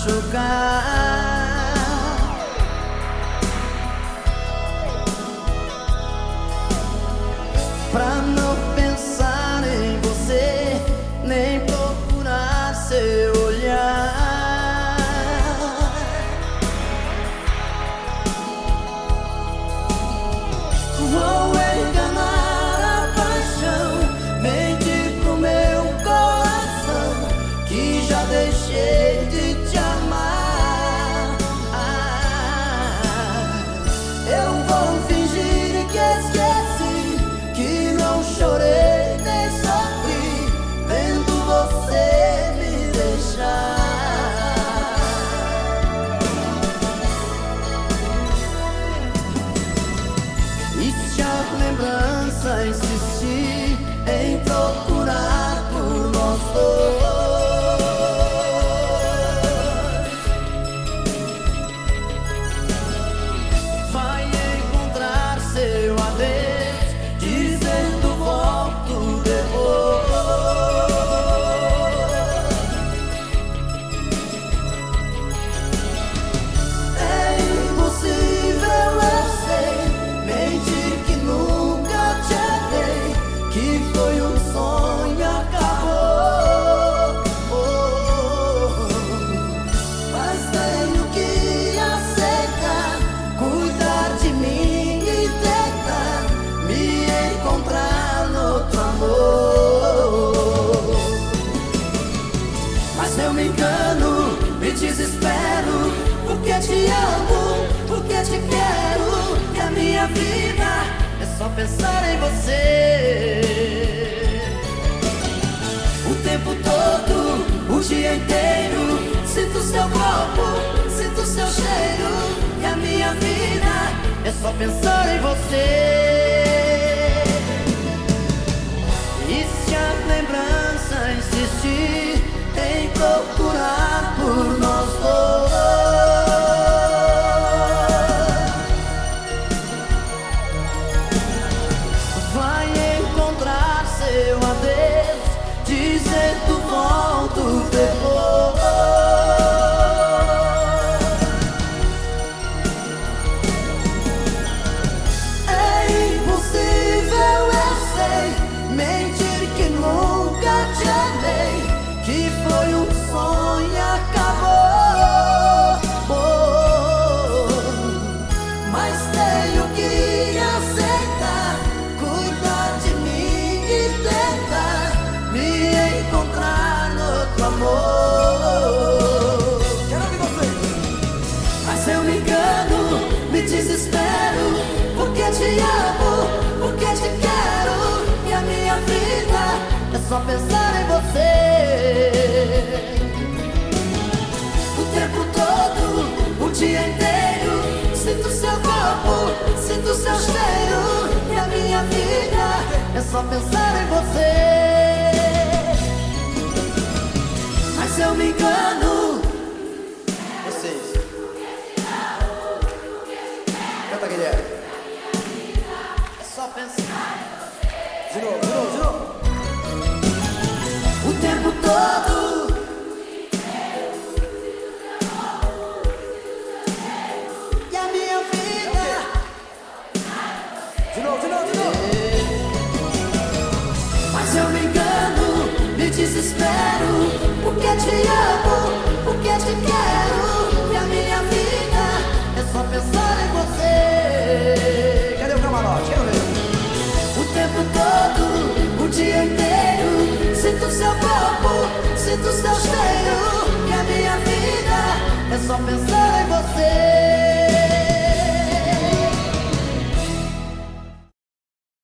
machucar. Pra não Mas eu me engano, me desespero Porque te amo, porque te quero E a minha vida é só pensar em você. O tempo todo, o dia inteiro Sinto seu corpo, sinto seu cheiro E a minha vida é só pensar em você. só pensar em você. O tempo todo, o dia inteiro, sinto seu corpo, sinto seu cheiro. E a minha vida é só pensar em você. Mas se eu me engano. Vocês. Canta, Guilherme. É só pensar em você. De novo. mosteiro que a minha vida é só pensar em você.